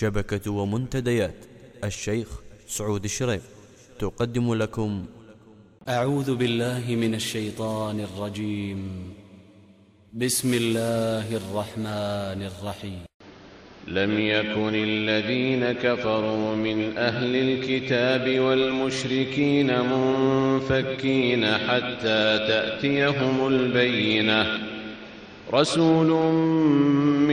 شبكة ومنتديات. الشيخ سعود الشريف. تقدم لكم. أعوذ بالله من الشيطان الرجيم. بسم الله الرحمن الرحيم. لم يكن الذين كفروا من أهل الكتاب والمشركين منفكين حتى تأتيهم البينة. رسول